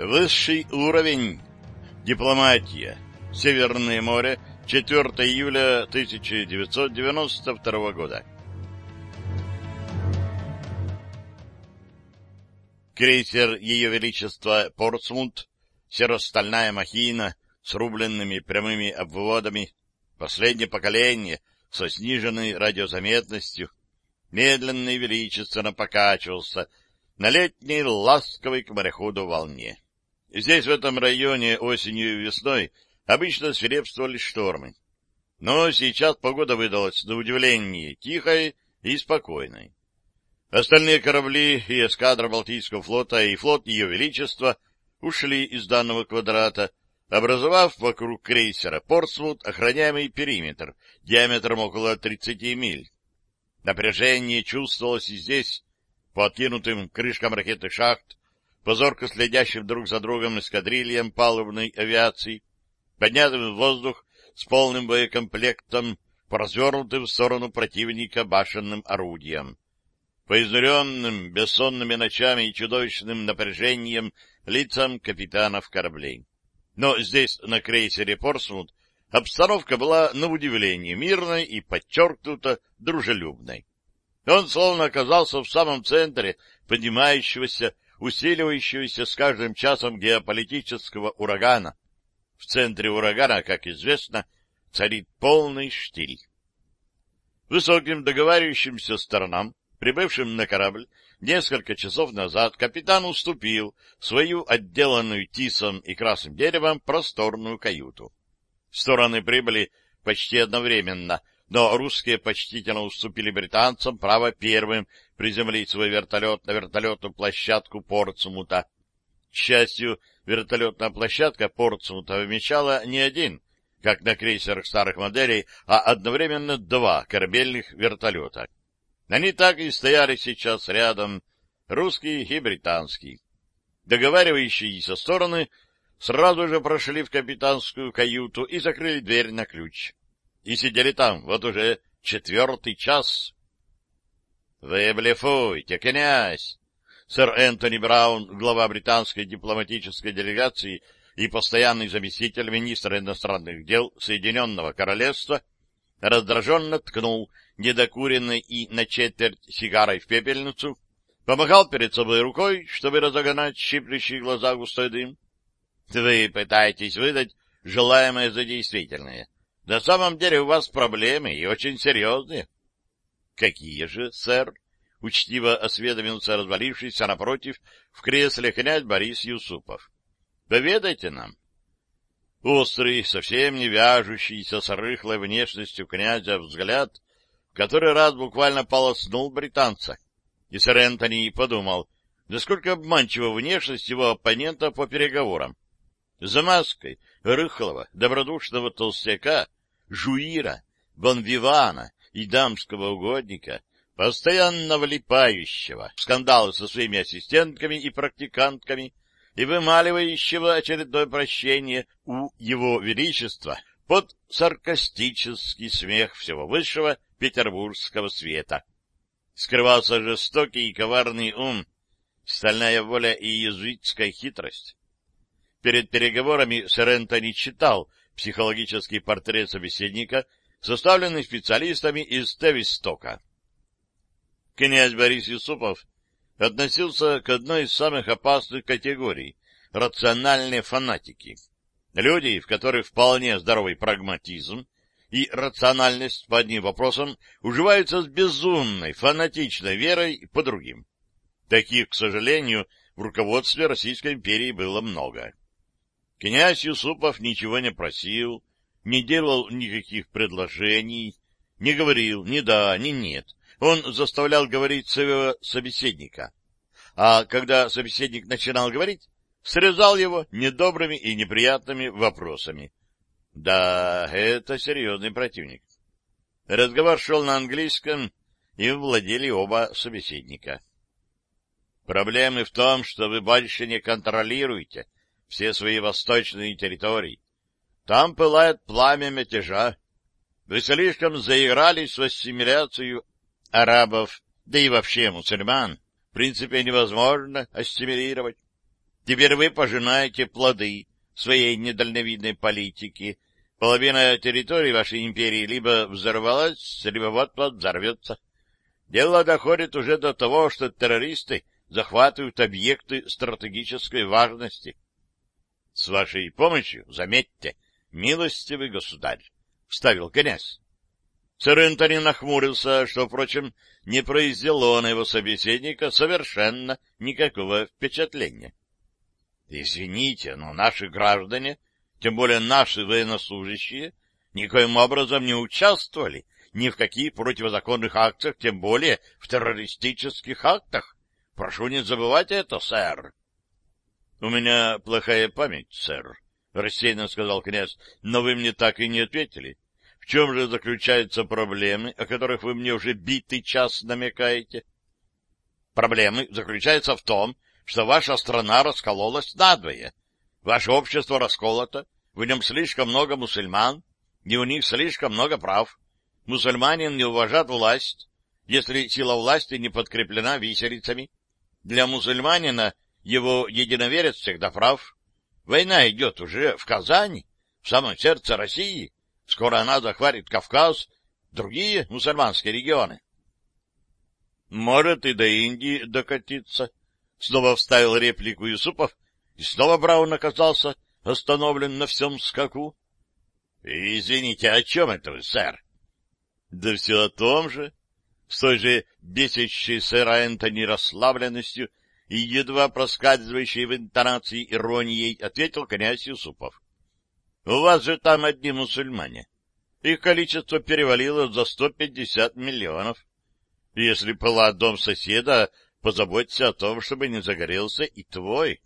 Высший уровень. Дипломатия. Северное море. 4 июля 1992 года. Крейсер Ее Величества Портсмут, серо-стальная махина с рубленными прямыми обводами, последнее поколение со сниженной радиозаметностью, медленно и величественно покачивался на летней ласковой к мореходу волне. Здесь, в этом районе, осенью и весной обычно свирепствовали штормы. Но сейчас погода выдалась, на удивление, тихой и спокойной. Остальные корабли и эскадра Балтийского флота и флот Ее Величества ушли из данного квадрата, образовав вокруг крейсера Портсмут охраняемый периметр диаметром около 30 миль. Напряжение чувствовалось и здесь, по откинутым крышкам ракетных шахт, позорко следящим друг за другом эскадрильям палубной авиации, поднятым в воздух с полным боекомплектом по развернутым в сторону противника башенным орудиям, по изнуренным бессонными ночами и чудовищным напряжением лицам капитанов кораблей. Но здесь, на крейсере «Порсмут», обстановка была, на удивление, мирной и подчеркнуто дружелюбной. Он словно оказался в самом центре поднимающегося, усиливающегося с каждым часом геополитического урагана. В центре урагана, как известно, царит полный штиль. Высоким договаривающимся сторонам, прибывшим на корабль несколько часов назад, капитан уступил свою отделанную тисом и красным деревом просторную каюту. Стороны прибыли почти одновременно, но русские почтительно уступили британцам право первым приземлить свой вертолет на вертолетную площадку Портсмута. К счастью, вертолетная площадка Портсмута вмещала не один, как на крейсерах старых моделей, а одновременно два корабельных вертолета. Они так и стояли сейчас рядом, русский и британский. Договаривающиеся стороны сразу же прошли в капитанскую каюту и закрыли дверь на ключ и сидели там вот уже четвертый час. — Вы блефуете, князь! Сэр Энтони Браун, глава британской дипломатической делегации и постоянный заместитель министра иностранных дел Соединенного Королевства, раздраженно ткнул недокуренной и на четверть сигарой в пепельницу, помахал перед собой рукой, чтобы разогнать щиплющие глаза густой дым. Вы пытаетесь выдать желаемое за действительное. На самом деле у вас проблемы, и очень серьезные. — Какие же, сэр? — учтиво осведомился развалившийся напротив в кресле князь Борис Юсупов. — Поведайте нам. Острый, совсем не вяжущийся с рыхлой внешностью князя взгляд, в который раз буквально полоснул британца. И сэр Энтони подумал, насколько обманчива внешность его оппонента по переговорам. За маской рыхлого, добродушного толстяка — жуира, бонвивана и дамского угодника, постоянно влипающего в скандалы со своими ассистентками и практикантками и вымаливающего очередное прощение у его величества под саркастический смех всего высшего петербургского света. Скрывался жестокий и коварный ум, стальная воля и иезуитская хитрость. Перед переговорами сэр Энтони читал психологический портрет собеседника, составленный специалистами из Тевистока. Князь Борис Юсупов относился к одной из самых опасных категорий — рациональные фанатики. Люди, в которых вполне здоровый прагматизм и рациональность по одним вопросам уживаются с безумной, фанатичной верой по другим. Таких, к сожалению, в руководстве Российской империи было много. Князь Юсупов ничего не просил, не делал никаких предложений, не говорил ни да, ни нет. Он заставлял говорить своего собеседника. А когда собеседник начинал говорить, срезал его недобрыми и неприятными вопросами. Да, это серьезный противник. Разговор шел на английском, и владели оба собеседника. Проблемы в том, что вы больше не контролируете все свои восточные территории. Там пылает пламя мятежа. Вы слишком заигрались в ассимиляцию арабов, да и вообще мусульман. В принципе, невозможно ассимилировать. Теперь вы пожинаете плоды своей недальновидной политики. Половина территории вашей империи либо взорвалась, либо вот-вот взорвется. Дело доходит уже до того, что террористы захватывают объекты стратегической важности. С вашей помощью, заметьте, милостивый государь, — вставил князь. Энтони нахмурился, что, впрочем, не произвело на его собеседника совершенно никакого впечатления. — Извините, но наши граждане, тем более наши военнослужащие, никоим образом не участвовали ни в каких противозаконных акциях, тем более в террористических актах. Прошу не забывать это, сэр. — У меня плохая память, сэр, — рассеянно сказал князь, — но вы мне так и не ответили. В чем же заключаются проблемы, о которых вы мне уже битый час намекаете? Проблемы заключаются в том, что ваша страна раскололась надвое. Ваше общество расколото, в нем слишком много мусульман, и у них слишком много прав. Мусульманин не уважат власть, если сила власти не подкреплена виселицами. Для мусульманина его единоверец всегда прав. Война идет уже в Казани, в самом сердце России. Скоро она захватит Кавказ, другие мусульманские регионы. Может и до Индии докатиться. Снова вставил реплику Юсупов, и снова Браун оказался остановлен на всем скаку. — Извините, о чем это вы, сэр? — Да все о том же. С той же бесящей сэра Энтони расслабленностью и едва проскальзывающей в интонации иронией ответил князь Юсупов. — У вас же там одни мусульмане. Их количество перевалило за сто пятьдесят миллионов. Если пылает дом соседа, позаботься о том, чтобы не загорелся и твой.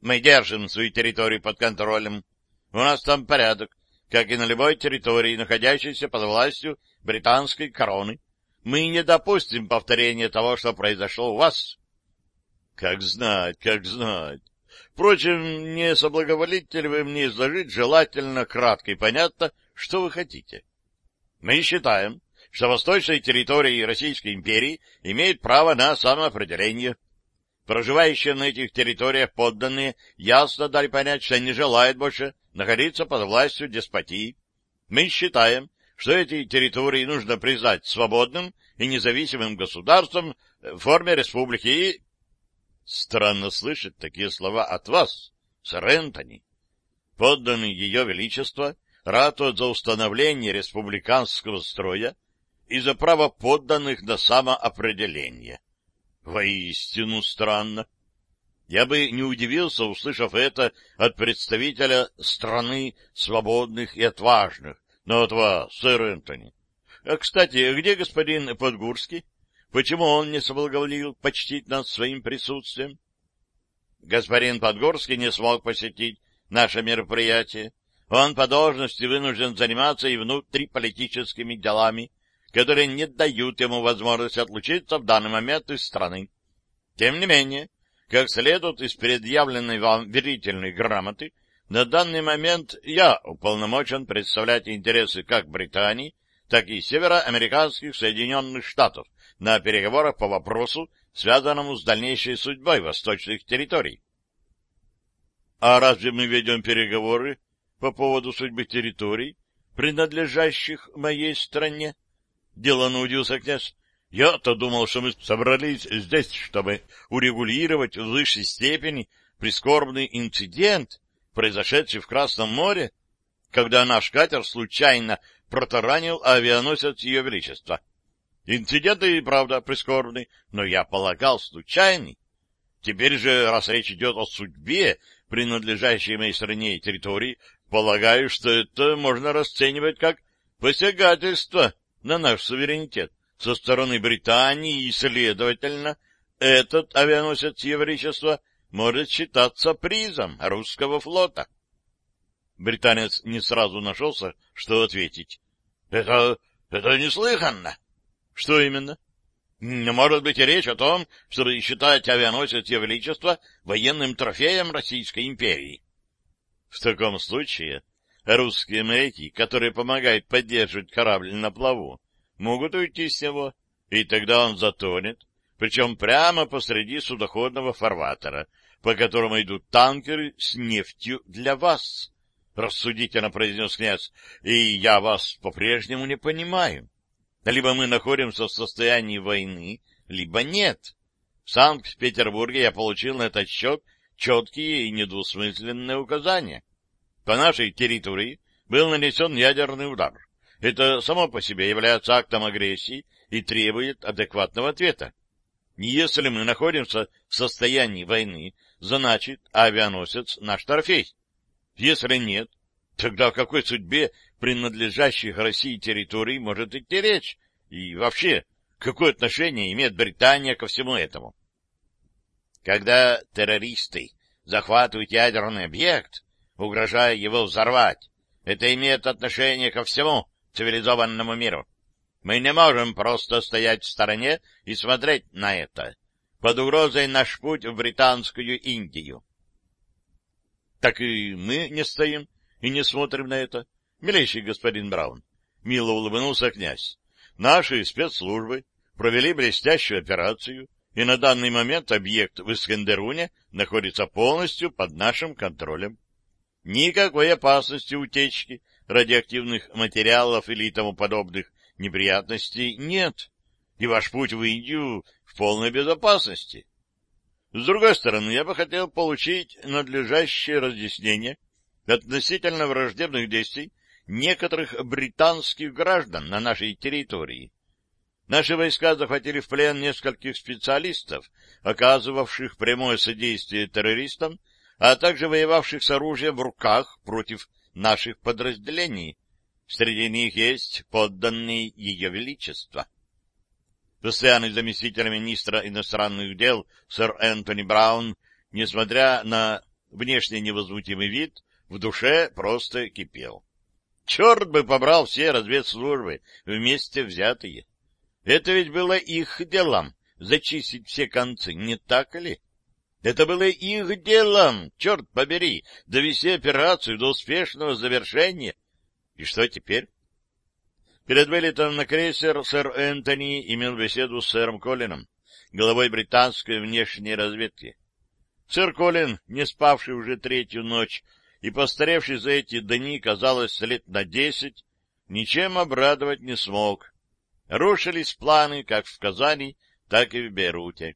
Мы держим свою территорию под контролем. У нас там порядок, как и на любой территории, находящейся под властью британской короны. Мы не допустим повторения того, что произошло у вас. Как знать, как знать. Впрочем, не соблаговолите ли вы мне изложить желательно кратко и понятно, что вы хотите? Мы считаем, что восточные территории Российской империи имеют право на самоопределение. Проживающие на этих территориях подданные ясно дали понять, что не желают больше находиться под властью деспотии. Мы считаем, что эти территории нужно признать свободным и независимым государством в форме республики и Странно слышать такие слова от вас, сэр Энтони. Подданный Ее Величество ратует за установление республиканского строя и за право подданных на самоопределение. Воистину странно. Я бы не удивился, услышав это от представителя страны свободных и отважных, но от вас, сэр Энтони. А, кстати, где господин Подгурский? Почему он не соблаговолил почтить нас своим присутствием? Господин Подгорский не смог посетить наше мероприятие. Он по должности вынужден заниматься и внутриполитическими делами, которые не дают ему возможности отлучиться в данный момент из страны. Тем не менее, как следует из предъявленной вам верительной грамоты, на данный момент я уполномочен представлять интересы как Британии, так и североамериканских Соединенных Штатов на переговорах по вопросу, связанному с дальнейшей судьбой восточных территорий. А разве мы ведем переговоры по поводу судьбы территорий, принадлежащих моей стране? Делано удивился князь. Я-то думал, что мы собрались здесь, чтобы урегулировать в высшей степени прискорбный инцидент, произошедший в Красном море, когда наш катер случайно протаранил авианосец Ее Величества. Инцидент и правда прискорбный, но я полагал случайный. Теперь же, раз речь идет о судьбе, принадлежащей моей стране и территории, полагаю, что это можно расценивать как посягательство на наш суверенитет со стороны Британии, и, следовательно, этот авианосец Евречества может считаться призом русского флота. Британец не сразу нашелся, что ответить. — Это... это неслыханно! Что именно? Может быть и речь о том, чтобы считать авианосец Ее Величества военным трофеем Российской империи. В таком случае русские моряки, которые помогают поддерживать корабль на плаву, могут уйти с него, и тогда он затонет, причем прямо посреди судоходного фарватера, по которому идут танкеры с нефтью для вас, — рассудительно произнес князь, — и я вас по-прежнему не понимаю. Либо мы находимся в состоянии войны, либо нет. В Санкт-Петербурге я получил на этот счет четкие и недвусмысленные указания. По нашей территории был нанесен ядерный удар. Это само по себе является актом агрессии и требует адекватного ответа. Если мы находимся в состоянии войны, значит, авианосец наш торфей. Если нет, тогда о какой судьбе принадлежащих России территорий может идти речь? И вообще, какое отношение имеет Британия ко всему этому? Когда террористы захватывают ядерный объект, угрожая его взорвать, это имеет отношение ко всему цивилизованному миру. Мы не можем просто стоять в стороне и смотреть на это. Под угрозой наш путь в британскую Индию. Так и мы не стоим и не смотрим на это. Милейший господин Браун, мило улыбнулся князь. Наши спецслужбы провели блестящую операцию, и на данный момент объект в Искандеруне находится полностью под нашим контролем. Никакой опасности утечки радиоактивных материалов или тому подобных неприятностей нет, и ваш путь в Индию в полной безопасности. С другой стороны, я бы хотел получить надлежащее разъяснение относительно враждебных действий некоторых британских граждан на нашей территории. Наши войска захватили в плен нескольких специалистов, оказывавших прямое содействие террористам, а также воевавших с оружием в руках против наших подразделений, Среди них есть подданные Ее Величества. Постоянный заместитель министра иностранных дел сэр Энтони Браун, несмотря на внешне невозмутимый вид, в душе просто кипел. Черт бы побрал все разведслужбы, вместе взятые. Это ведь было их делом — зачистить все концы, не так ли? Это было их делом, черт побери, довести операцию до успешного завершения — и что теперь? Перед вылетом на крейсер сэр Энтони имел беседу с сэром Колином, главой британской внешней разведки. Сэр Колин, не спавший уже третью ночь и постаревший за эти дни, казалось, лет на десять, ничем обрадовать не смог. Рушились планы как в Казани, так и в Бейруте.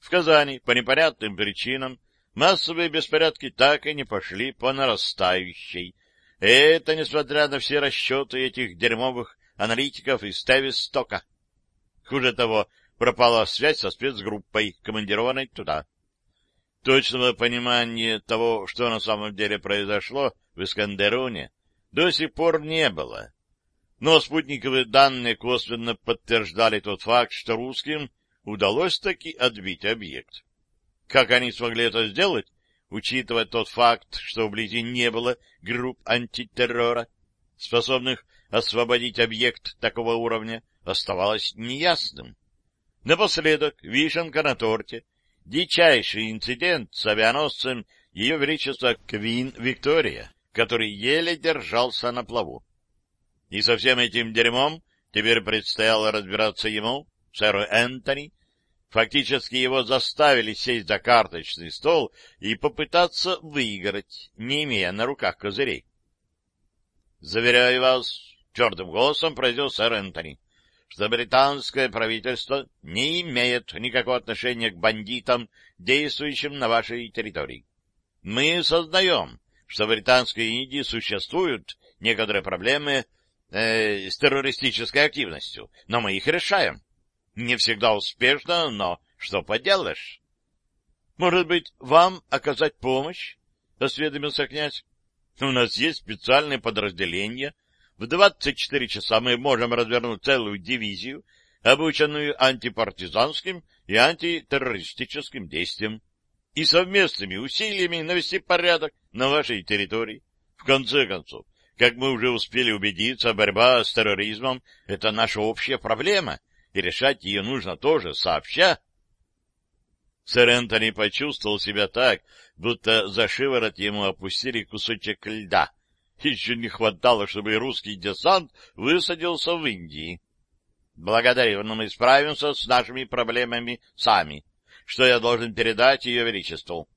В Казани по непонятным причинам массовые беспорядки так и не пошли по нарастающей, это несмотря на все расчеты этих дерьмовых аналитиков из Тевистока. Хуже того, пропала связь со спецгруппой, командированной туда. Точного понимания того, что на самом деле произошло в Искандеруне, до сих пор не было. Но спутниковые данные косвенно подтверждали тот факт, что русским удалось таки отбить объект. Как они смогли это сделать, учитывая тот факт, что вблизи не было групп антитеррора, способных освободить объект такого уровня, оставалось неясным. Напоследок, вишенка на торте, дичайший инцидент с авианосцем Ее Величества Квин Виктория, который еле держался на плаву. И со всем этим дерьмом теперь предстояло разбираться ему, сэру Энтони, Фактически его заставили сесть за карточный стол и попытаться выиграть, не имея на руках козырей. — Заверяю вас, — твердым голосом произнес сэр Энтони, — что британское правительство не имеет никакого отношения к бандитам, действующим на вашей территории. Мы сознаем, что в Британской Индии существуют некоторые проблемы э, с террористической активностью, но мы их решаем. Не всегда успешно, но что поделаешь? — Может быть, вам оказать помощь? — осведомился князь. — У нас есть специальное подразделение. В 24 часа мы можем развернуть целую дивизию, обученную антипартизанским и антитеррористическим действиям, и совместными усилиями навести порядок на вашей территории. В конце концов, как мы уже успели убедиться, борьба с терроризмом — это наша общая проблема — и решать ее нужно тоже сообща. Сэр Энтони почувствовал себя так, будто за шиворот ему опустили кусочек льда. Еще не хватало, чтобы русский десант высадился в Индии. Благодарю, но мы справимся с нашими проблемами сами. Что я должен передать Ее Величеству?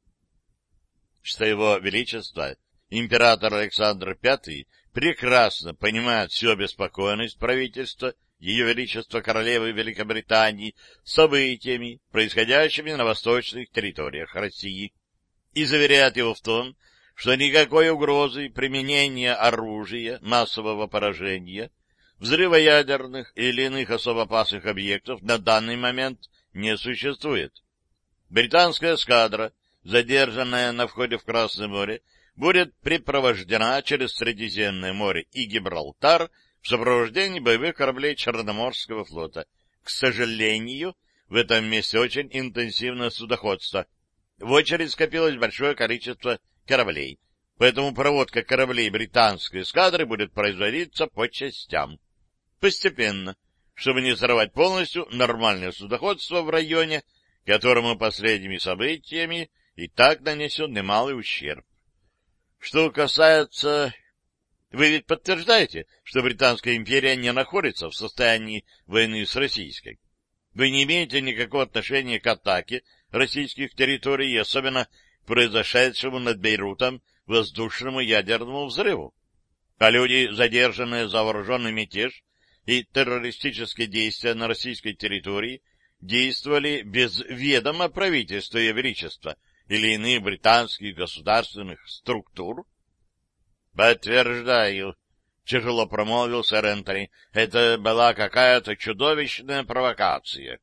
Что Его Величество, император Александр V, прекрасно понимает всю обеспокоенность правительства Ее Величества Королевы Великобритании событиями, происходящими на восточных территориях России, и заверяет его в том, что никакой угрозы применения оружия массового поражения, взрыва ядерных или иных особо опасных объектов на данный момент не существует. Британская эскадра, задержанная на входе в Красное море, будет припровождена через Средиземное море и Гибралтар в сопровождении боевых кораблей Черноморского флота. К сожалению, в этом месте очень интенсивное судоходство. В очередь скопилось большое количество кораблей, поэтому проводка кораблей британской эскадры будет производиться по частям. Постепенно, чтобы не взорвать полностью нормальное судоходство в районе, которому последними событиями и так нанесен немалый ущерб. Что касается... Вы ведь подтверждаете, что Британская империя не находится в состоянии войны с Российской? Вы не имеете никакого отношения к атаке российских территорий, особенно произошедшему над Бейрутом воздушному ядерному взрыву. А люди, задержанные за вооруженный мятеж и террористические действия на российской территории, действовали без ведома правительства Ее Величества или иных британских государственных структур? — Подтверждаю, — тяжело промолвил сэр Энтони. — Это была какая-то чудовищная провокация.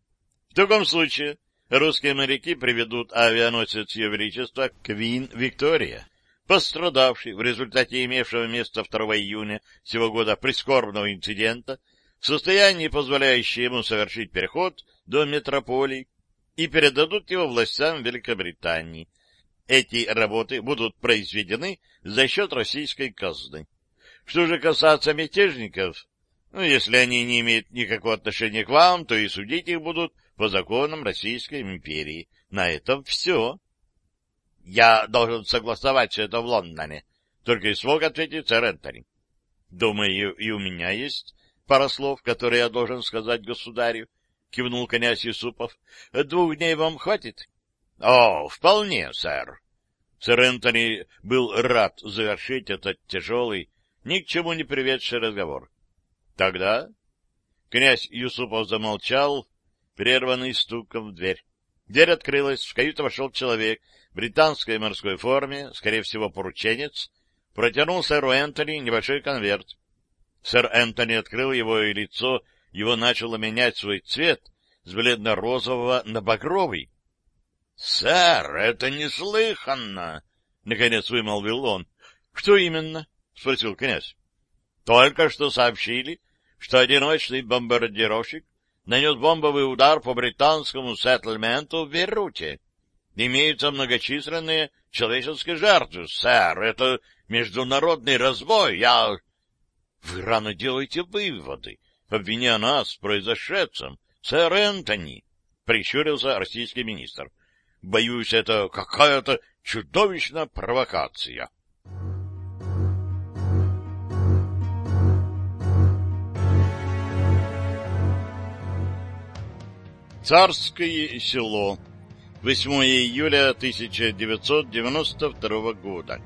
— В таком случае русские моряки приведут авианосец Ее Величества Квин Виктория, пострадавший в результате имевшего место 2 июня сего года прискорбного инцидента, в состоянии, позволяющее ему совершить переход до метрополий, и передадут его властям Великобритании. Эти работы будут произведены за счет российской казны. Что же касается мятежников, ну, если они не имеют никакого отношения к вам, то и судить их будут по законам Российской империи. На этом все. Я должен согласовать все это в Лондоне. Только и смог ответить сэр Энтони. Думаю, и у меня есть пара слов, которые я должен сказать государю. Кивнул князь Юсупов. Двух дней вам хватит? О, вполне, сэр. Сэр Энтони был рад завершить этот тяжелый, ни к чему не приведший разговор. Тогда князь Юсупов замолчал, прерванный стуком в дверь. Дверь открылась, в каюту вошел человек в британской морской форме, скорее всего, порученец, протянул сэру Энтони небольшой конверт. Сэр Энтони открыл его, и лицо его начало менять свой цвет с бледно-розового на багровый. — Сэр, это неслыханно! — наконец вымолвил он. — Что именно? — спросил князь. — Только что сообщили, что одиночный бомбардировщик нанес бомбовый удар по британскому сеттельменту в Бейруте. Имеются многочисленные человеческие жертвы. Сэр, это международный разбой. Я... Вы рано делаете выводы, обвиня нас в произошедшем. Сэр Энтони, — прищурился российский министр. Боюсь, это какая-то чудовищная провокация. Царское село. 8 июля 1992 года.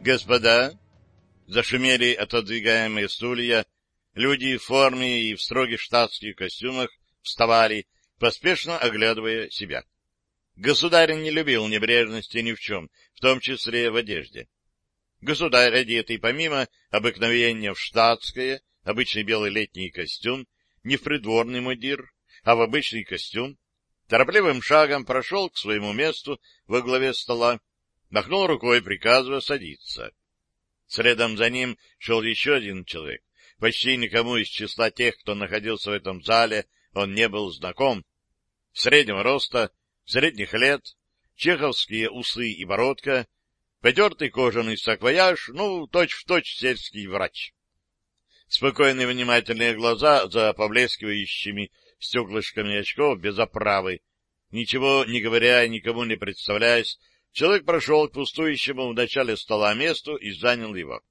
Господа, зашумели отодвигаемые стулья, люди в форме и в строгих штатских костюмах вставали, поспешно оглядывая себя. Государь не любил небрежности ни в чем, в том числе в одежде. Государь, одетый помимо обыкновения в штатское, обычный белый летний костюм, не в придворный мундир, а в обычный костюм, торопливым шагом прошел к своему месту во главе стола, махнул рукой, приказывая садиться. Следом за ним шел еще один человек. Почти никому из числа тех, кто находился в этом зале, он не был знаком. Среднего роста, средних лет, чеховские усы и бородка, потертый кожаный саквояж, ну, точь-в-точь точь сельский врач спокойные внимательные глаза за поблескивающими стеклышками очков без оправы. Ничего не говоря и никому не представляясь, человек прошел к пустующему в начале стола месту и занял его.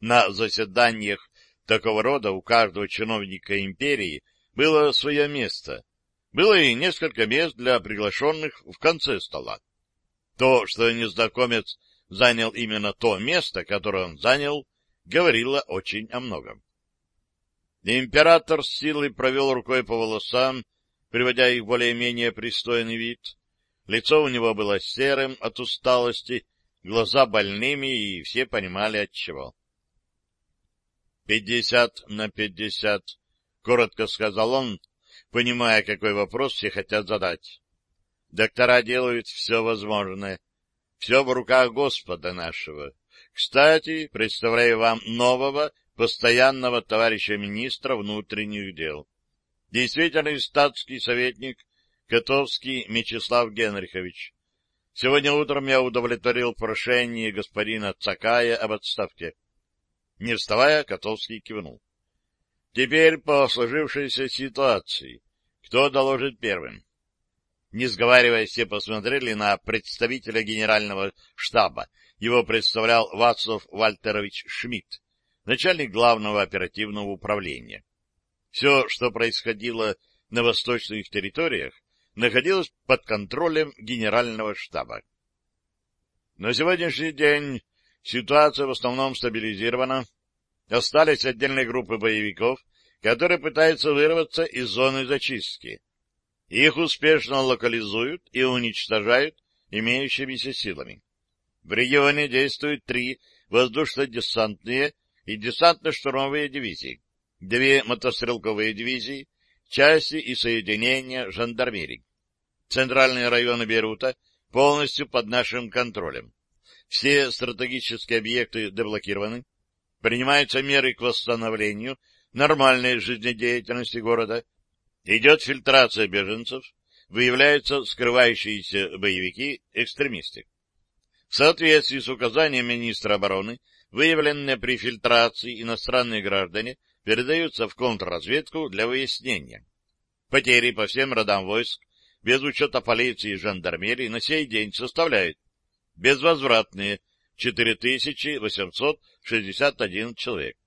На заседаниях такого рода у каждого чиновника империи было свое место. Было и несколько мест для приглашенных в конце стола. То, что незнакомец занял именно то место, которое он занял, говорило очень о многом. Император с силой провел рукой по волосам, приводя их в более-менее пристойный вид. Лицо у него было серым от усталости, глаза больными, и все понимали отчего. — Пятьдесят на пятьдесят, — коротко сказал он, понимая, какой вопрос все хотят задать. Доктора делают все возможное. Все в руках Господа нашего. Кстати, представляю вам нового постоянного товарища министра внутренних дел. Действительный статский советник Котовский Мечислав Генрихович. Сегодня утром я удовлетворил прошение господина Цакая об отставке. Не вставая, Котовский кивнул. Теперь по сложившейся ситуации. Кто доложит первым? Не сговариваясь, все посмотрели на представителя генерального штаба. Его представлял Вацлав Вальтерович Шмидт, начальник главного оперативного управления. Все, что происходило на восточных территориях, находилось под контролем генерального штаба. На сегодняшний день ситуация в основном стабилизирована. Остались отдельные группы боевиков, которые пытаются вырваться из зоны зачистки. Их успешно локализуют и уничтожают имеющимися силами. В регионе действуют три воздушно-десантные и десантно-штурмовые дивизии, две мотострелковые дивизии, части и соединения жандармерии. Центральные районы Бейрута полностью под нашим контролем. Все стратегические объекты деблокированы. Принимаются меры к восстановлению нормальной жизнедеятельности города. Идет фильтрация беженцев. Выявляются скрывающиеся боевики-экстремисты. В соответствии с указанием министра обороны, выявленные при фильтрации иностранные граждане передаются в контрразведку для выяснения. Потери по всем родам войск, без учета полиции и жандармерии, на сей день составляют безвозвратные 4861 человек.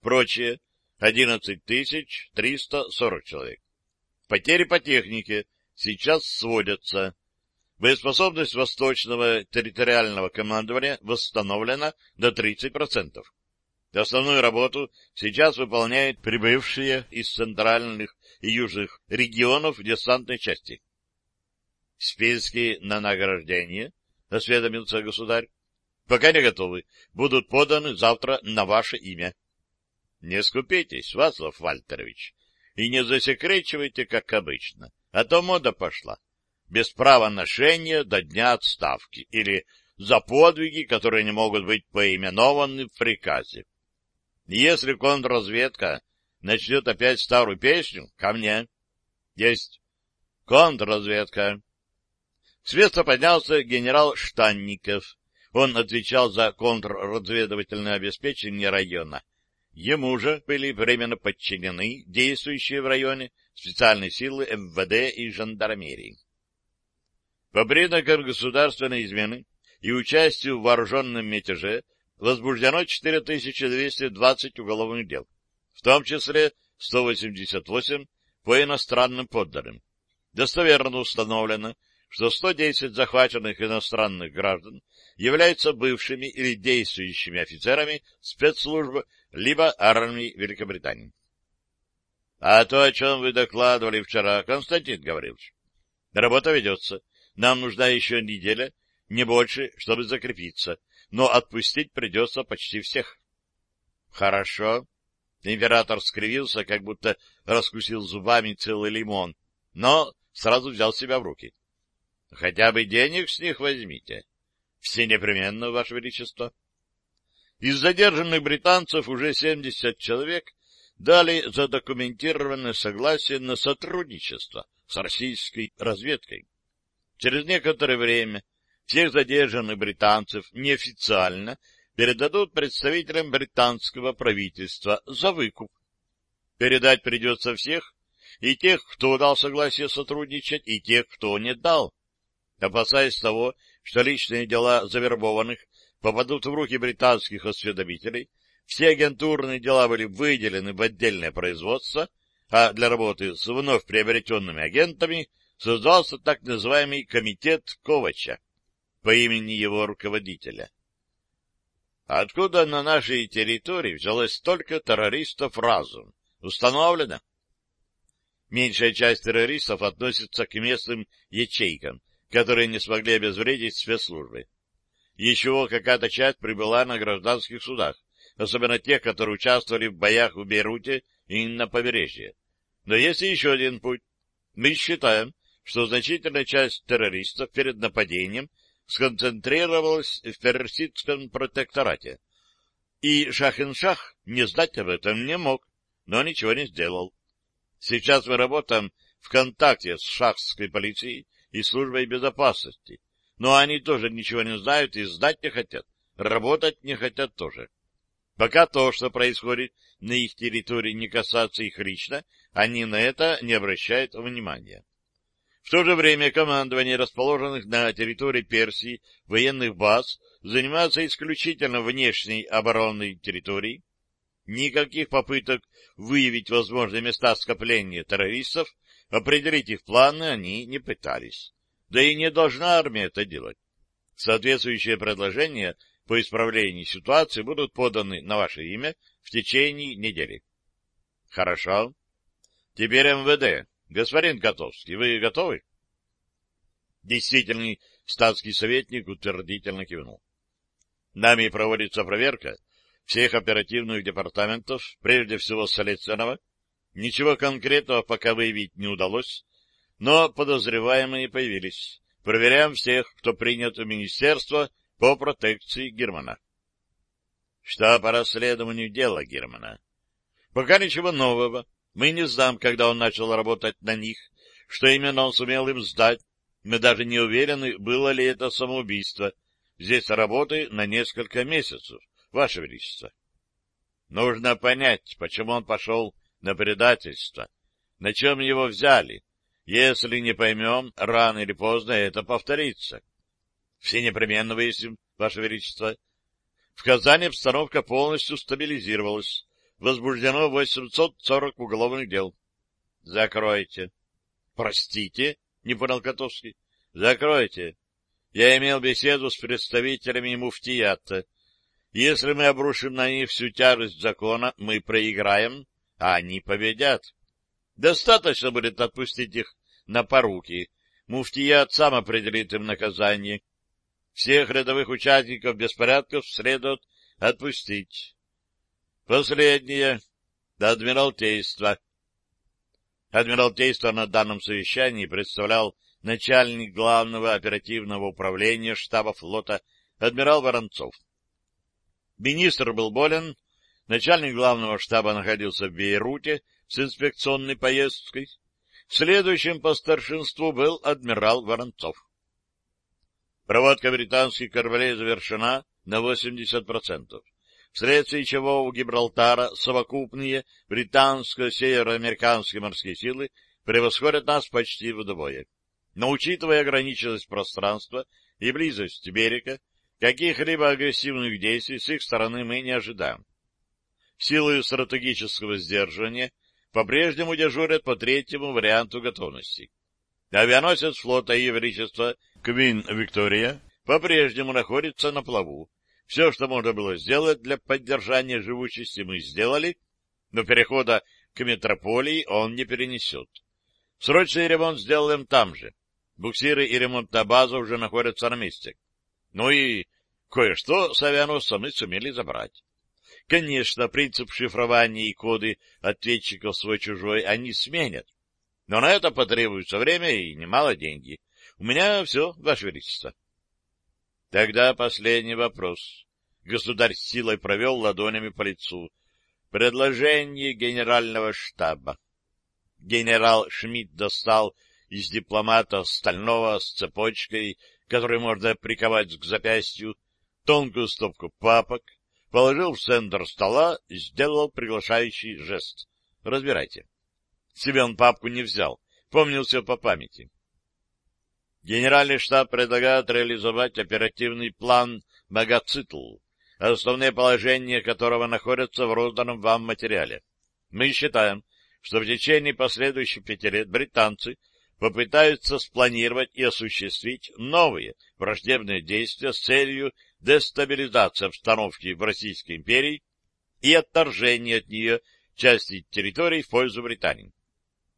Прочие 11340 человек. Потери по технике сейчас сводятся. Боеспособность Восточного территориального командования восстановлена до 30%. Основную работу сейчас выполняют прибывшие из центральных и южных регионов десантной части. Списки на награждение, — осведомился государь, — пока не готовы, будут поданы завтра на ваше имя. Не скупитесь, Вацлав Вальтерович, и не засекречивайте, как обычно, а то мода пошла. Без права ношения до дня отставки или за подвиги, которые не могут быть поименованы в приказе. Если контрразведка начнет опять старую песню, ко мне. Есть. Контрразведка. С места поднялся генерал Штанников. Он отвечал за контрразведывательное обеспечение района. Ему же были временно подчинены действующие в районе специальные силы МВД и жандармерии. По признакам государственной измены и участию в вооруженном мятеже возбуждено 4220 уголовных дел, в том числе 188 по иностранным подданным. Достоверно установлено, что 110 захваченных иностранных граждан являются бывшими или действующими офицерами спецслужб либо армии Великобритании. А то, о чем вы докладывали вчера, Константин Гаврилович, работа ведется. Нам нужна еще неделя, не больше, чтобы закрепиться, но отпустить придется почти всех. — Хорошо. Император скривился, как будто раскусил зубами целый лимон, но сразу взял себя в руки. — Хотя бы денег с них возьмите. — Все непременно, Ваше Величество. Из задержанных британцев уже 70 человек дали задокументированное согласие на сотрудничество с российской разведкой. Через некоторое время всех задержанных британцев неофициально передадут представителям британского правительства за выкуп. Передать придется всех, и тех, кто дал согласие сотрудничать, и тех, кто не дал. Опасаясь того, что личные дела завербованных попадут в руки британских осведомителей, Все агентурные дела были выделены в отдельное производство, а для работы с вновь приобретенными агентами создался так называемый комитет Ковача по имени его руководителя. Откуда на нашей территории взялось столько террористов разум? Установлено? Меньшая часть террористов относится к местным ячейкам, которые не смогли обезвредить спецслужбы. Еще какая-то часть прибыла на гражданских судах, особенно тех, которые участвовали в боях в Бейруте и на побережье. Но есть еще один путь. Мы считаем, что значительная часть террористов перед нападением сконцентрировалась в персидском протекторате. И Шахиншах не знать об этом не мог, но ничего не сделал. Сейчас мы работаем в контакте с шахской полицией и службой безопасности, но они тоже ничего не знают и знать не хотят, работать не хотят тоже. Пока то, что происходит на их территории, не касается их лично, они на это не обращают внимания. В то же время командование расположенных на территории Персии военных баз занимается исключительно внешней оборонной территорией. Никаких попыток выявить возможные места скопления террористов, определить их планы они не пытались. Да и не должна армия это делать. Соответствующие предложения по исправлению ситуации будут поданы на ваше имя в течение недели. Хорошо. Теперь МВД. Господин Котовский, вы готовы? Действительный статский советник утвердительно кивнул. Нами проводится проверка всех оперативных департаментов, прежде всего следственного. Ничего конкретного пока выявить не удалось, но подозреваемые появились. Проверяем всех, кто принят в Министерство по протекции Германа. Что по расследованию дела Германа? Пока ничего нового. Мы не знаем, когда он начал работать на них, что именно он сумел им сдать. Мы даже не уверены, было ли это самоубийство. Здесь работы на несколько месяцев, Ваше Величество. Нужно понять, почему он пошел на предательство, на чем его взяли, если не поймем, рано или поздно это повторится. Все непременно выясним, Ваше Величество. В Казани обстановка полностью стабилизировалась. Возбуждено 840 уголовных дел. Закройте. Простите, не понял Котовский. Закройте. Я имел беседу с представителями муфтията. Если мы обрушим на них всю тяжесть закона, мы проиграем, а они победят. Достаточно будет отпустить их на поруки. Муфтият сам определит им наказание. Всех рядовых участников беспорядков следует отпустить. Последнее. До Адмиралтейства. Адмиралтейство на данном совещании представлял начальник главного оперативного управления штаба флота адмирал Воронцов. Министр был болен, начальник главного штаба находился в Бейруте с инспекционной поездкой, Следующим по старшинству был адмирал Воронцов. Проводка британских кораблей завершена на 80%, вследствие чего у Гибралтара совокупные британско-североамериканские морские силы превосходят нас почти вдвое. Но учитывая ограниченность пространства и близость берега, каких-либо агрессивных действий с их стороны мы не ожидаем. Силы стратегического сдерживания по-прежнему дежурят по третьему варианту готовности. Авианосец флота Ее Величества Квин Виктория по-прежнему находится на плаву. Все, что можно было сделать для поддержания живучести, мы сделали, но перехода к метрополии он не перенесет. Срочный ремонт сделаем там же. Буксиры и ремонтная база уже находятся на месте. Ну и кое-что с авианосца мы сумели забрать. Конечно, принцип шифрования и коды ответчиков свой-чужой они сменят, но на это потребуется время и немало деньги. У меня все, Ваше Величество. Тогда последний вопрос. Государь силой провел ладонями по лицу. Предложение генерального штаба. Генерал Шмидт достал из дипломата стального с цепочкой, которую можно приковать к запястью, тонкую стопку папок, положил в центр стола и сделал приглашающий жест. Разбирайте. Себе он папку не взял, помнил все по памяти. Генеральный штаб предлагает реализовать оперативный план «Магоцитл», основные положения которого находятся в розданном вам материале. Мы считаем, что в течение последующих пяти лет британцы попытаются спланировать и осуществить новые враждебные действия с целью дестабилизации обстановки в Российской империи и отторжения от нее части территорий в пользу Британии.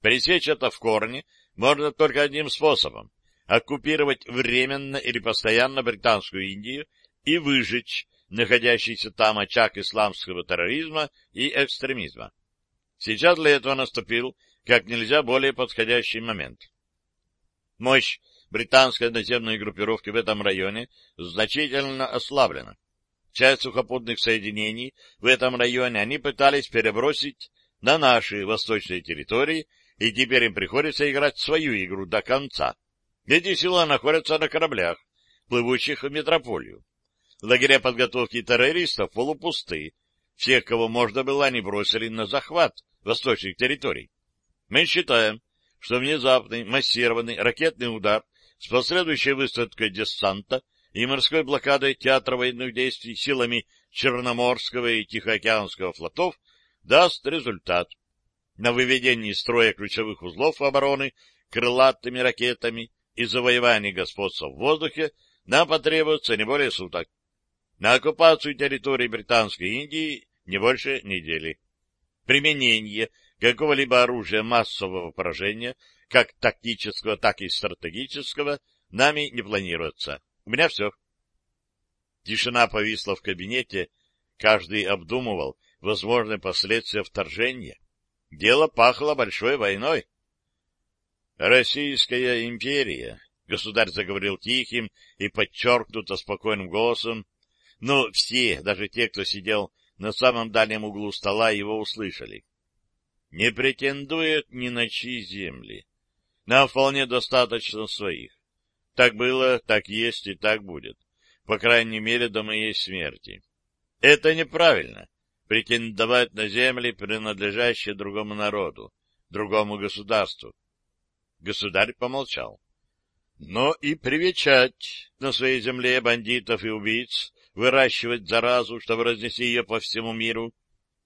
Пресечь это в корне можно только одним способом — оккупировать временно или постоянно Британскую Индию и выжечь находящийся там очаг исламского терроризма и экстремизма. Сейчас для этого наступил как нельзя более подходящий момент. Мощь британской наземной группировки в этом районе значительно ослаблена. Часть сухопутных соединений в этом районе они пытались перебросить на наши восточные территории, и теперь им приходится играть свою игру до конца. Эти силы находятся на кораблях, плывущих в метрополию. Лагеря подготовки террористов полупусты. Всех, кого можно было, они бросили на захват восточных территорий. Мы считаем, что внезапный массированный ракетный удар с последующей высадкой десанта и морской блокадой театра военных действий силами Черноморского и Тихоокеанского флотов даст результат. На выведении строя ключевых узлов обороны крылатыми ракетами и завоевании господства в воздухе нам потребуется не более суток. На оккупацию территории Британской Индии не больше недели. Применение какого-либо оружия массового поражения, как тактического, так и стратегического, нами не планируется. У меня все. Тишина повисла в кабинете, каждый обдумывал возможные последствия вторжения. Дело пахло большой войной. Российская империя, государь заговорил тихим и подчеркнуто спокойным голосом, но все, даже те, кто сидел на самом дальнем углу стола, его услышали. Не претендует ни на чьи земли. Нам вполне достаточно своих. Так было, так есть и так будет. По крайней мере, до моей смерти. Это неправильно — претендовать на земли, принадлежащие другому народу, другому государству. Государь помолчал. Но и привечать на своей земле бандитов и убийц, выращивать заразу, чтобы разнести ее по всему миру,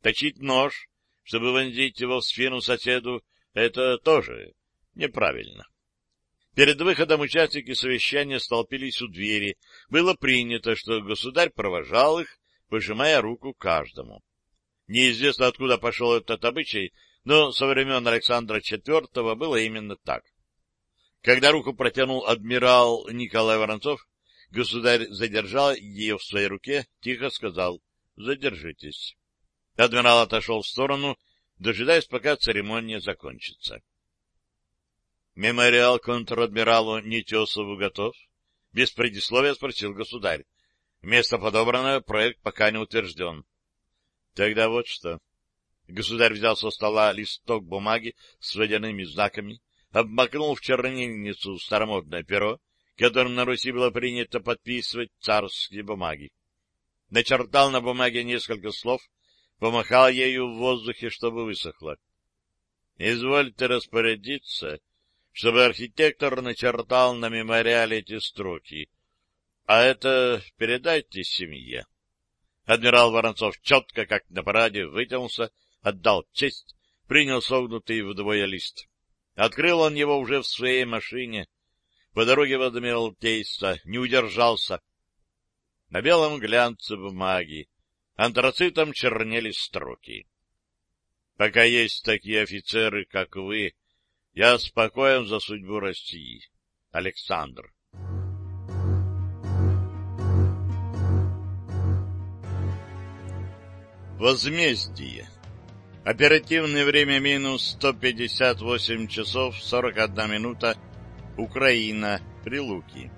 точить нож, чтобы вонзить его в спину соседу, это тоже неправильно. Перед выходом участники совещания столпились у двери. Было принято, что государь провожал их, пожимая руку каждому. Неизвестно, откуда пошел этот обычай, но со времен Александра IV было именно так. Когда руку протянул адмирал Николай Воронцов, государь задержал ее в своей руке, тихо сказал «Задержитесь». Адмирал отошел в сторону, дожидаясь, пока церемония закончится. Мемориал контр-адмиралу Нетесову готов? Без предисловия спросил государь. Место подобранное, проект пока не утвержден. Тогда вот что. Государь взял со стола листок бумаги с водяными знаками, обмакнул в чернильницу старомодное перо, которым на Руси было принято подписывать царские бумаги. Начертал на бумаге несколько слов, помахал ею в воздухе, чтобы высохло. — Извольте распорядиться, чтобы архитектор начертал на мемориале эти строки. А это передайте семье. Адмирал Воронцов четко, как на параде, вытянулся, отдал честь, принял согнутый вдвое лист. Открыл он его уже в своей машине. По дороге в Адмиралтейство не удержался. На белом глянце бумаги антрацитом чернели строки. Пока есть такие офицеры, как вы, я спокоен за судьбу России. Александр. Возмездие. Оперативное время минус 158 часов 41 минута. Украина. Прилуки.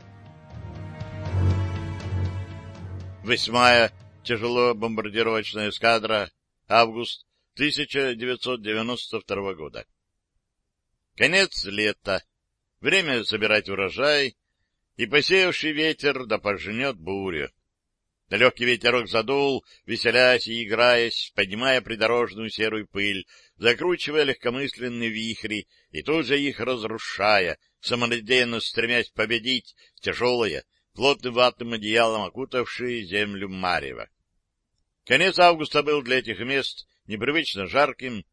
Восьмая тяжело бомбардировочная эскадра. Август 1992 года. Конец лета. Время собирать урожай, и посеявший ветер да пожнет буря. Легкий ветерок задул, веселясь и играясь, поднимая придорожную серую пыль, закручивая легкомысленные вихри и тут же их разрушая, самонадеянно стремясь победить тяжелое, плотным ватным одеялом окутавшее землю Марева. Конец августа был для этих мест непривычно жарким,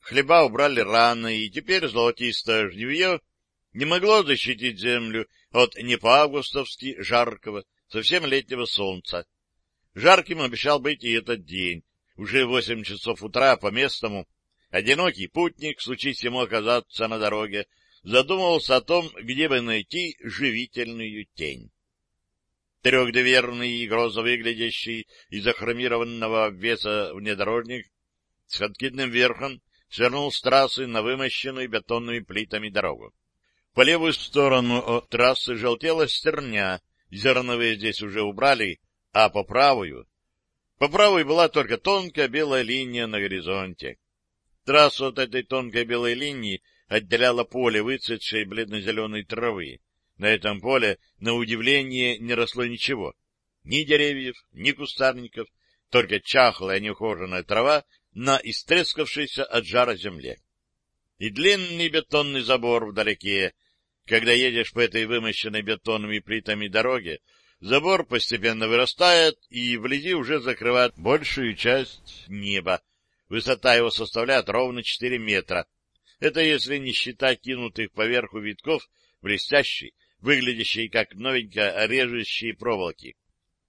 хлеба убрали рано, и теперь золотистое жневье не могло защитить землю от не по-августовски жаркого, совсем летнего солнца. Жарким обещал быть и этот день. Уже восемь часов утра по местному одинокий путник, случись ему оказаться на дороге, задумывался о том, где бы найти живительную тень. Трехдверный и грозо выглядящий из захромированного обвеса внедорожник с откидным верхом свернул с трассы на вымощенную бетонными плитами дорогу. По левую сторону от трассы желтела стерня, зерновые здесь уже убрали, а по правую... По правой была только тонкая белая линия на горизонте. Трассу от этой тонкой белой линии отделяло поле выцветшей бледно-зеленой травы. На этом поле, на удивление, не росло ничего. Ни деревьев, ни кустарников, только чахлая неухоженная трава на истрескавшейся от жара земле. И длинный бетонный забор вдалеке. Когда едешь по этой вымощенной бетонными плитами дороге, забор постепенно вырастает и вблизи уже закрывает большую часть неба. Высота его составляет ровно 4 метра. Это если не считать кинутых поверху витков блестящей, выглядящей как новенько режущие проволоки,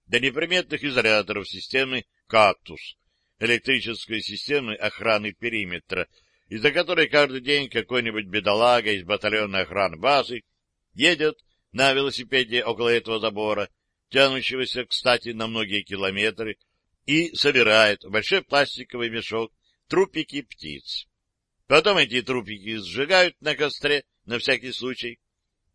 до неприметных изоляторов системы «Кактус», электрической системы охраны периметра, из-за которой каждый день какой-нибудь бедолага из батальона охраны базы едет на велосипеде около этого забора, тянущегося, кстати, на многие километры, и собирает в большой пластиковый мешок трупики птиц. Потом эти трупики сжигают на костре на всякий случай,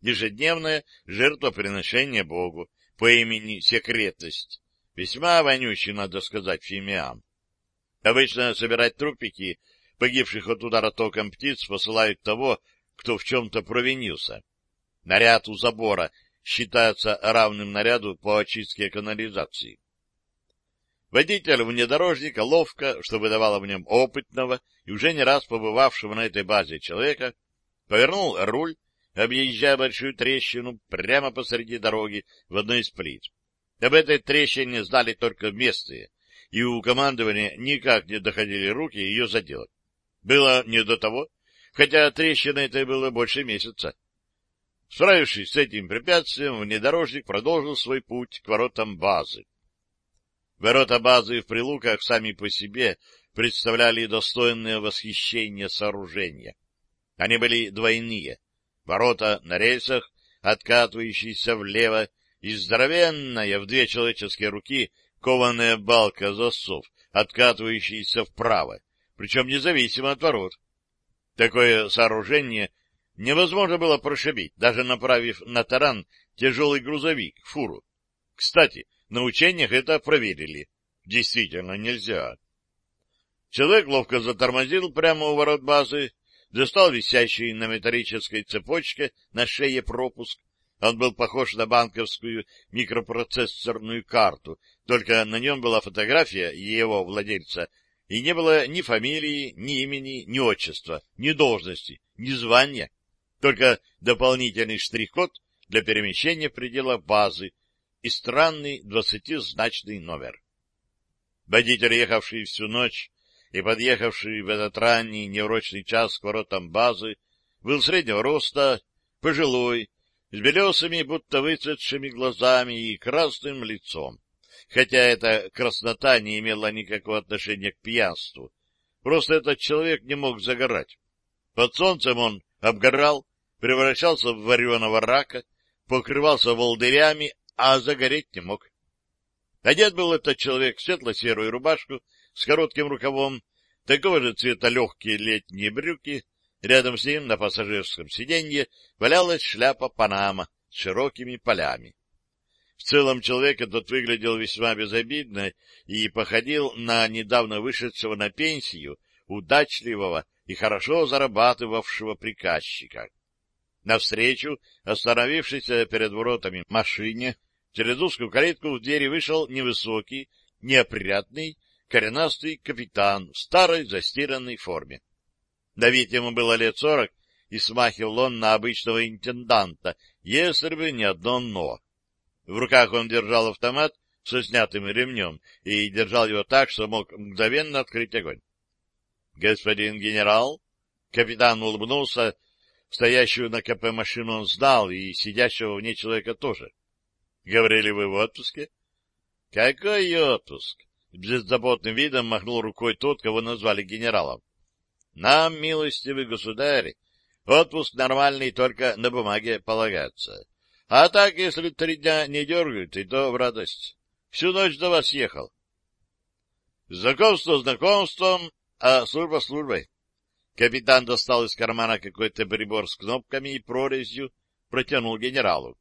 ежедневное жертвоприношение Богу по имени Секретность. Весьма вонючий, надо сказать, фимиам. Обычно собирать трупики погибших от удара током птиц посылают того, кто в чем-то провинился. Наряд у забора считается равным наряду по очистке канализации. Водитель внедорожника ловко, что выдавало в нем опытного и уже не раз побывавшего на этой базе человека, повернул руль объезжая большую трещину прямо посреди дороги в одной из плит. Об этой трещине знали только местные, и у командования никак не доходили руки ее заделать. Было не до того, хотя трещина этой было больше месяца. Справившись с этим препятствием, внедорожник продолжил свой путь к воротам базы. Ворота базы в Прилуках сами по себе представляли достойное восхищение сооружения. Они были двойные, ворота на рельсах, откатывающиеся влево, и здоровенная в две человеческие руки кованая балка засов, откатывающаяся вправо, причем независимо от ворот. Такое сооружение невозможно было прошибить, даже направив на таран тяжелый грузовик, фуру. Кстати, на учениях это проверили. Действительно нельзя. Человек ловко затормозил прямо у ворот базы, достал висящий на металлической цепочке на шее пропуск. Он был похож на банковскую микропроцессорную карту, только на нем была фотография его владельца, и не было ни фамилии, ни имени, ни отчества, ни должности, ни звания, только дополнительный штрих-код для перемещения в пределах базы и странный двадцатизначный номер. Водитель, ехавший всю ночь, и подъехавший в этот ранний неурочный час к воротам базы, был среднего роста, пожилой, с белесыми, будто выцветшими глазами и красным лицом. Хотя эта краснота не имела никакого отношения к пьянству. Просто этот человек не мог загорать. Под солнцем он обгорал, превращался в вареного рака, покрывался волдырями, а загореть не мог. Одет был этот человек в светло-серую рубашку с коротким рукавом, такого же цвета легкие летние брюки, рядом с ним на пассажирском сиденье валялась шляпа Панама с широкими полями. В целом человек этот выглядел весьма безобидно и походил на недавно вышедшего на пенсию удачливого и хорошо зарабатывавшего приказчика. Навстречу, остановившейся перед воротами машине, через узкую калитку в двери вышел невысокий, неопрятный коренастый капитан в старой застиранной форме. На вид ему было лет сорок, и смахивал он на обычного интенданта, если бы не одно «но». В руках он держал автомат со снятым ремнем и держал его так, что мог мгновенно открыть огонь. — Господин генерал? Капитан улыбнулся. Стоящую на КП машину он сдал, и сидящего вне человека тоже. — Говорили, вы в отпуске? — Какой отпуск? Беззаботным видом махнул рукой тот, кого назвали генералом. — Нам, милостивый государь, отпуск нормальный только на бумаге полагается. А так, если три дня не дергают, и то в радость. Всю ночь до вас ехал. Знакомство знакомством, а служба службой. Капитан достал из кармана какой-то прибор с кнопками и прорезью, протянул генералу.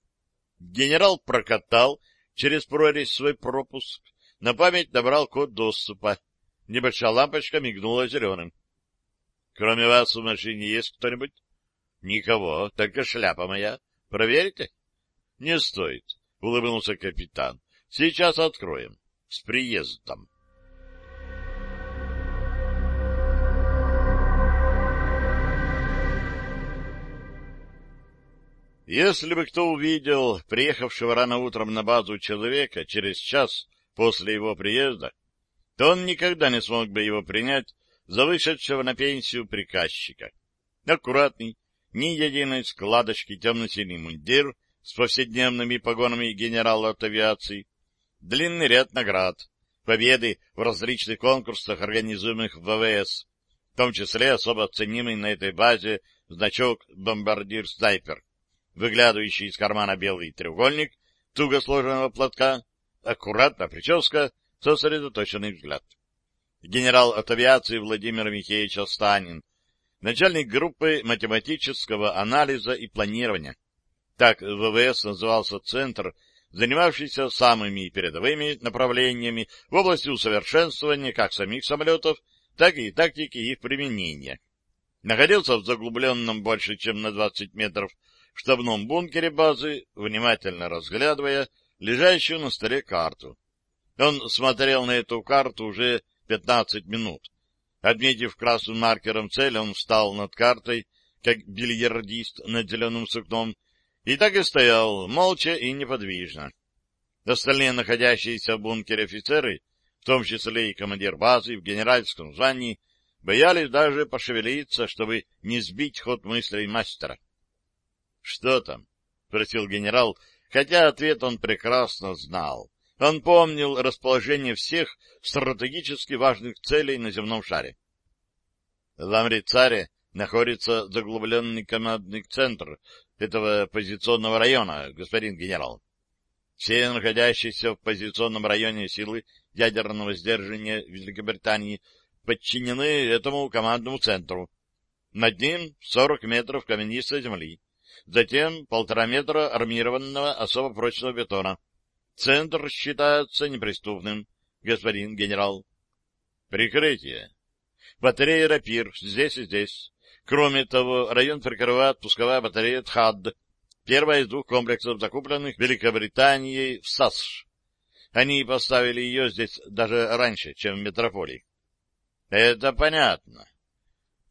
Генерал прокатал через прорезь свой пропуск, на память набрал код доступа. Небольшая лампочка мигнула зеленым. — Кроме вас в машине есть кто-нибудь? — Никого, только шляпа моя. Проверите? — Не стоит, — улыбнулся капитан. — Сейчас откроем. С приездом. Если бы кто увидел приехавшего рано утром на базу человека через час после его приезда, то он никогда не смог бы его принять за вышедшего на пенсию приказчика. Аккуратный, ни единой складочки темно-синий мундир с повседневными погонами генерала от авиации, длинный ряд наград, победы в различных конкурсах, организуемых в ВВС, в том числе особо ценимый на этой базе значок «Бомбардир-снайпер», выглядывающий из кармана белый треугольник туго сложенного платка, аккуратная прическа, сосредоточенный взгляд. Генерал от авиации Владимир Михеевич Останин, начальник группы математического анализа и планирования. Так ВВС назывался центр, занимавшийся самыми передовыми направлениями в области усовершенствования как самих самолетов, так и тактики их применения. Находился в заглубленном больше, чем на 20 метров штабном бункере базы, внимательно разглядывая лежащую на столе карту. Он смотрел на эту карту уже 15 минут. Отметив красным маркером цель, он встал над картой, как бильярдист над зеленым сукном, и так и стоял, молча и неподвижно. Остальные находящиеся в бункере офицеры, в том числе и командир базы в генеральском звании, боялись даже пошевелиться, чтобы не сбить ход мыслей мастера. — Что там? — спросил генерал, хотя ответ он прекрасно знал. Он помнил расположение всех стратегически важных целей на земном шаре. В Амрицаре находится заглубленный командный центр этого позиционного района, господин генерал. Все находящиеся в позиционном районе силы ядерного сдерживания Великобритании подчинены этому командному центру. Над ним 40 метров каменистой земли, затем полтора метра армированного особо прочного бетона. Центр считается неприступным, господин генерал. Прикрытие. Батарея «Рапир» здесь и здесь. Кроме того, район прикрывает пусковая батарея «Тхад», первая из двух комплексов, закупленных Великобританией в САСШ. Они поставили ее здесь даже раньше, чем в метрополии. Это понятно.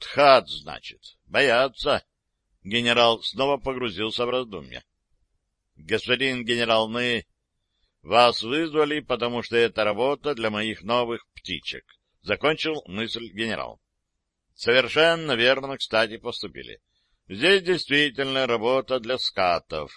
Тхад, значит. Боятся. Генерал снова погрузился в раздумья. Господин генерал, мы вас вызвали, потому что это работа для моих новых птичек. Закончил мысль генерал. Совершенно верно, кстати, поступили. Здесь действительно работа для скатов.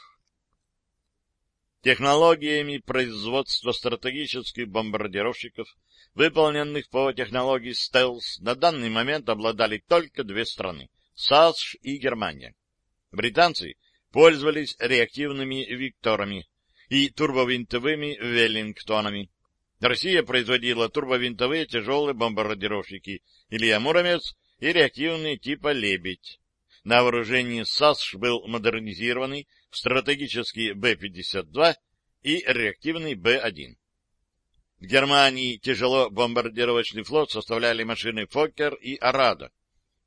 Технологиями производства стратегических бомбардировщиков, выполненных по технологии стелс, на данный момент обладали только две страны — САСШ и Германия. Британцы пользовались реактивными «Викторами» и турбовинтовыми «Веллингтонами». Россия производила турбовинтовые тяжелые бомбардировщики «Илья Муромец» и реактивные типа «Лебедь». На вооружении САСШ был модернизированный стратегический Б-52 и реактивный Б-1. В Германии тяжело бомбардировочный флот составляли машины «Фоккер» и «Арада».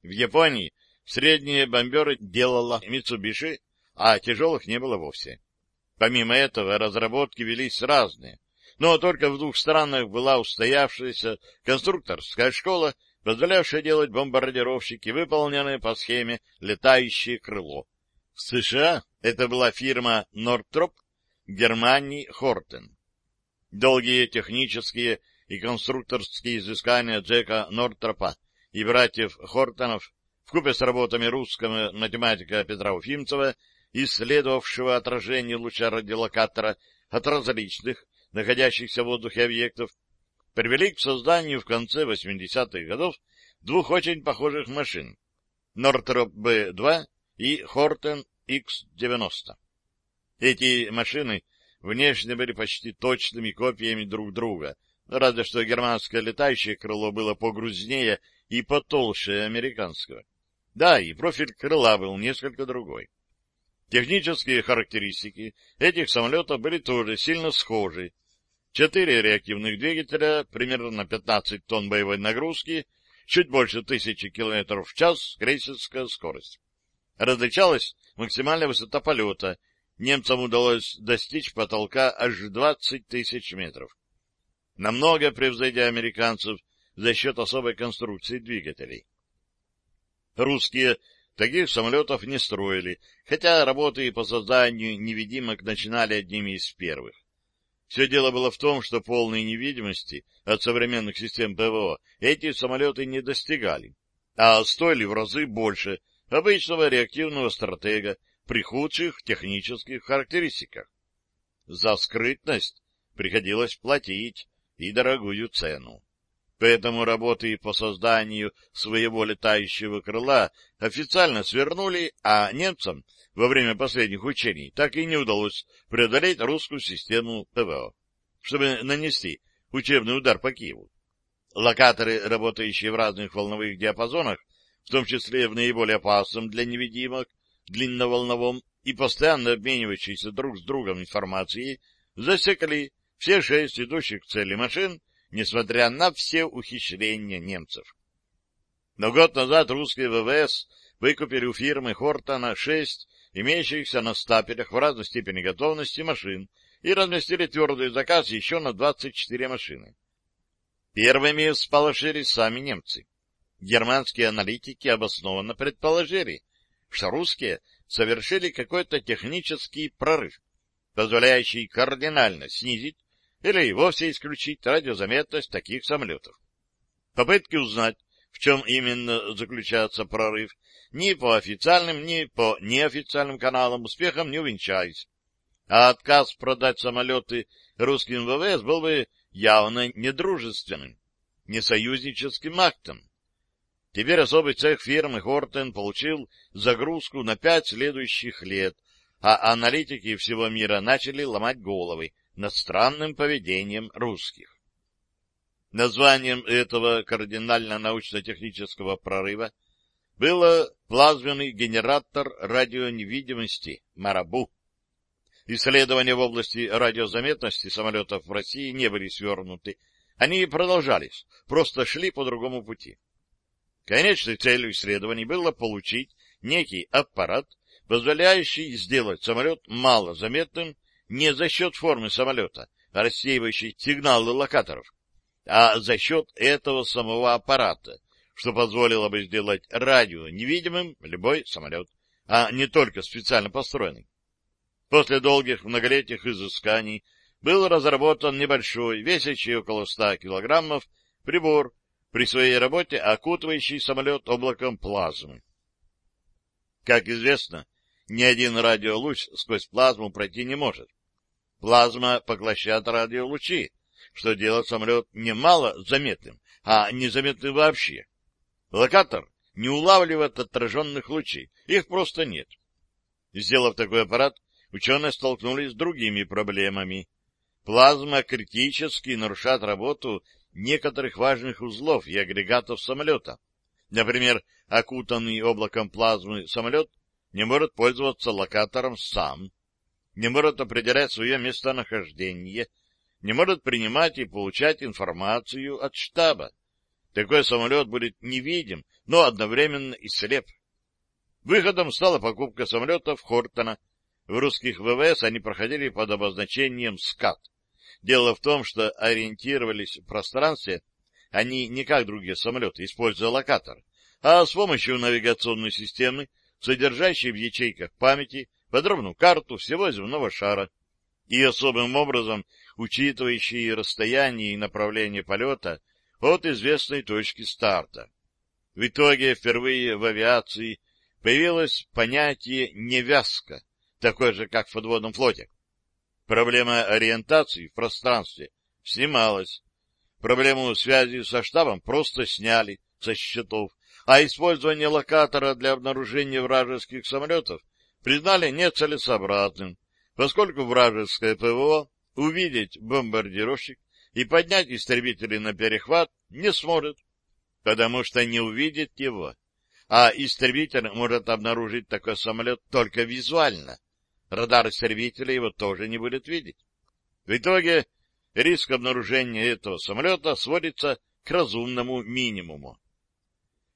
В Японии средние бомберы делала Mitsubishi, а тяжелых не было вовсе. Помимо этого, разработки велись разные, но только в двух странах была устоявшаяся конструкторская школа позволявшая делать бомбардировщики, выполненные по схеме «летающее крыло». В США это была фирма Нортроп, Германии — Хортен. Долгие технические и конструкторские изыскания Джека Нортропа и братьев Хортонов вкупе с работами русского математика Петра Уфимцева, исследовавшего отражение луча радиолокатора от различных, находящихся в воздухе объектов, привели к созданию в конце 80-х годов двух очень похожих машин — Нортроп Б-2 и Хортен X-90. Эти машины внешне были почти точными копиями друг друга, разве что германское летающее крыло было погрузнее и потолще американского. Да, и профиль крыла был несколько другой. Технические характеристики этих самолетов были тоже сильно схожи. Четыре реактивных двигателя, примерно 15 тонн боевой нагрузки, чуть больше тысячи километров в час крейсерская скорость. Различалась максимальная высота полета. Немцам удалось достичь потолка аж 20 тысяч метров. Намного превзойдя американцев за счет особой конструкции двигателей. Русские таких самолетов не строили, хотя работы по созданию невидимок начинали одними из первых. Все дело было в том, что полной невидимости от современных систем ПВО эти самолеты не достигали, а стоили в разы больше обычного реактивного стратега при худших технических характеристиках. За скрытность приходилось платить и дорогую цену. Поэтому работы по созданию своего летающего крыла официально свернули, а немцам во время последних учений так и не удалось преодолеть русскую систему ПВО, чтобы нанести учебный удар по Киеву. Локаторы, работающие в разных волновых диапазонах, в том числе в наиболее опасном для невидимок, длинноволновом и постоянно обменивающиеся друг с другом информацией, засекли все шесть идущих к цели машин несмотря на все ухищрения немцев. Но год назад русские ВВС выкупили у фирмы Хортона шесть имеющихся на стапелях в разной степени готовности машин и разместили твердый заказ еще на 24 машины. Первыми всполошились сами немцы. Германские аналитики обоснованно предположили, что русские совершили какой-то технический прорыв, позволяющий кардинально снизить или и вовсе исключить радиозаметность таких самолетов. Попытки узнать, в чем именно заключается прорыв, ни по официальным, ни по неофициальным каналам успехом не увенчались. А отказ продать самолеты русским ВВС был бы явно недружественным, несоюзническим актом. Теперь особый цех фирмы Хортен получил загрузку на пять следующих лет, а аналитики всего мира начали ломать головы, над странным поведением русских. Названием этого кардинально-научно-технического прорыва было плазменный генератор радионевидимости «Марабу». Исследования в области радиозаметности самолетов в России не были свернуты, они продолжались, просто шли по другому пути. Конечной целью исследований было получить некий аппарат, позволяющий сделать самолет малозаметным не за счет формы самолета, рассеивающей сигналы локаторов, а за счет этого самого аппарата, что позволило бы сделать радио невидимым любой самолет, а не только специально построенный. После долгих многолетних изысканий был разработан небольшой, весящий около 100 килограммов, прибор, при своей работе окутывающий самолет облаком плазмы. Как известно, ни один радиолуч сквозь плазму пройти не может. Плазма поглощает радиолучи, что делает самолет немало заметным, а незаметным вообще. Локатор не улавливает отраженных лучей, их просто нет. Сделав такой аппарат, ученые столкнулись с другими проблемами. Плазма критически нарушает работу некоторых важных узлов и агрегатов самолета. Например, окутанный облаком плазмы самолет не может пользоваться локатором сам, не может определять свое местонахождение, не может принимать и получать информацию от штаба. Такой самолет будет невидим, но одновременно и слеп. Выходом стала покупка самолетов Хортона. В русских ВВС они проходили под обозначением «СКАТ». Дело в том, что ориентировались в пространстве они не как другие самолеты, используя локатор, а с помощью навигационной системы, содержащей в ячейках памяти подробную карту всего земного шара и особым образом учитывающие расстояние и направление полета от известной точки старта. В итоге впервые в авиации появилось понятие «невязка», такое же, как в подводном флоте. Проблема ориентации в пространстве снималась. Проблему связи со штабом просто сняли со счетов, а использование локатора для обнаружения вражеских самолетов признали нецелесообразным, поскольку вражеское ПВО увидеть бомбардировщик и поднять истребители на перехват не сможет, потому что не увидит его. А истребитель может обнаружить такой самолет только визуально. Радар истребителя его тоже не будет видеть. В итоге риск обнаружения этого самолета сводится к разумному минимуму.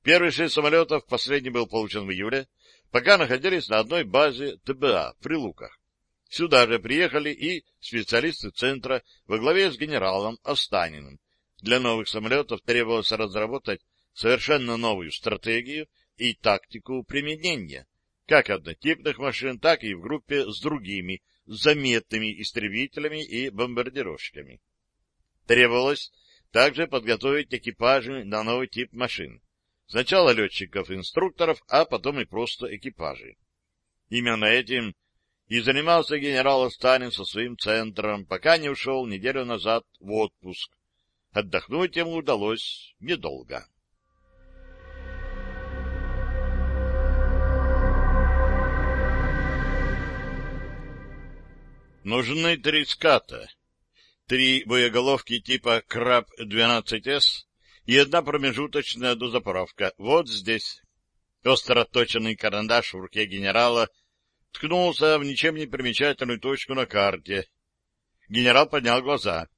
Первый шесть самолетов, последний был получен в июле, пока находились на одной базе ТБА в Прилуках. Сюда же приехали и специалисты центра во главе с генералом Останиным. Для новых самолетов требовалось разработать совершенно новую стратегию и тактику применения, как однотипных машин, так и в группе с другими заметными истребителями и бомбардировщиками. Требовалось также подготовить экипажи на новый тип машин. Сначала летчиков-инструкторов, а потом и просто экипажи. Именно этим и занимался генерал Сталин со своим центром, пока не ушел неделю назад в отпуск. Отдохнуть ему удалось недолго. Нужны три ската, три боеголовки типа «Краб-12С» и одна промежуточная дозаправка. Вот здесь. Остро точенный карандаш в руке генерала ткнулся в ничем не примечательную точку на карте. Генерал поднял глаза.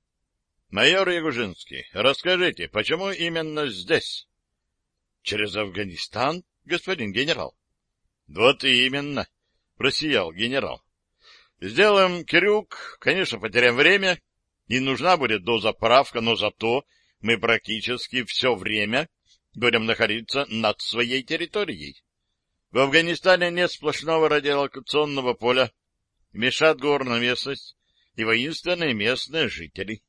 — Майор Ягужинский, расскажите, почему именно здесь? — Через Афганистан, господин генерал. — Вот и именно, — просиял генерал. — Сделаем крюк, конечно, потеряем время, и нужна будет дозаправка, но зато мы практически все время будем находиться над своей территорией. В Афганистане нет сплошного радиолокационного поля, мешат горная местность и воинственные местные жители.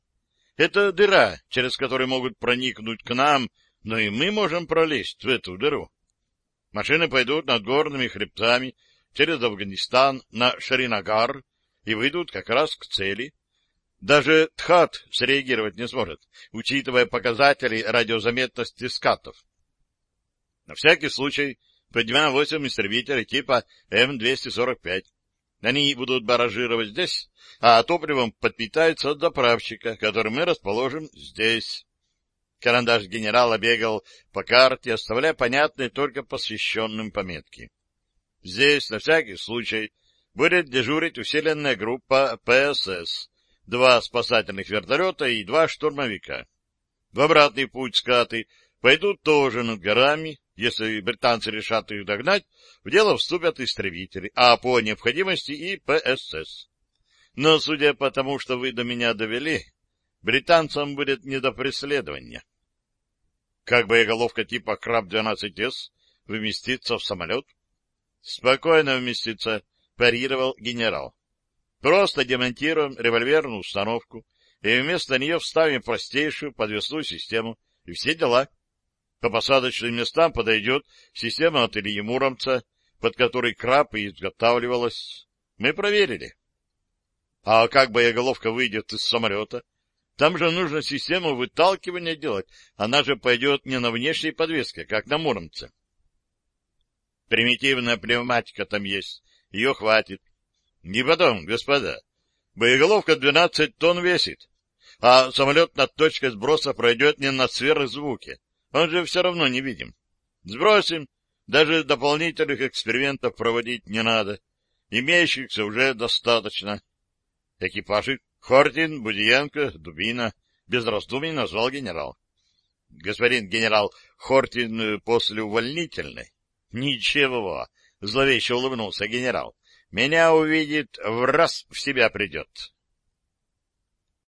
Это дыра, через которую могут проникнуть к нам, но и мы можем пролезть в эту дыру. Машины пойдут над горными хребтами через Афганистан на Шаринагар и выйдут как раз к цели. Даже ТХАТ среагировать не сможет, учитывая показатели радиозаметности скатов. На всякий случай поднимаем восемь истребителей типа М-245. Они будут баражировать здесь, а топливом подпитаются от заправщика, который мы расположим здесь. Карандаш генерала бегал по карте, оставляя понятные только посвященным пометки. Здесь, на всякий случай, будет дежурить усиленная группа ПСС, два спасательных вертолета и два штурмовика. В обратный путь скаты пойдут тоже над горами, если британцы решат их догнать, в дело вступят истребители, а по необходимости и ПСС. Но, судя по тому, что вы до меня довели, британцам будет не до преследования. Как боеголовка типа Краб-12С вместится в самолет? Спокойно вместится, парировал генерал. Просто демонтируем револьверную установку и вместо нее вставим простейшую подвесную систему, и все дела. По посадочным местам подойдет система от Ильи Муромца, под которой краб и изготавливалась. Мы проверили. А как боеголовка выйдет из самолета? Там же нужно систему выталкивания делать. Она же пойдет не на внешней подвеске, как на Муромце. Примитивная пневматика там есть. Ее хватит. Не потом, господа. Боеголовка 12 тонн весит, а самолет над точкой сброса пройдет не на сверхзвуке. Он же все равно не видим. Сбросим, даже дополнительных экспериментов проводить не надо. Имеющихся уже достаточно. Экипажи Хортин, Будиенко, Дубина. Без раздумий назвал генерал. Господин генерал Хортин после увольнительной. Ничего, зловеще улыбнулся генерал. Меня увидит, в раз в себя придет.